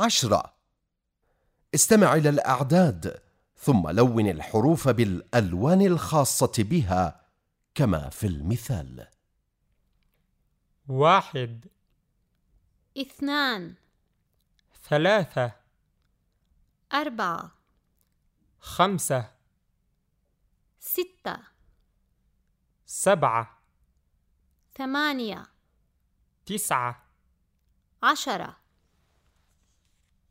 عشرة. استمع إلى الأعداد ثم لون الحروف بالألوان الخاصة بها كما في المثال. واحد. اثنان. ثلاثة. أربعة. خمسة. ستة. سبعة. ثمانية. تسعة. عشرة.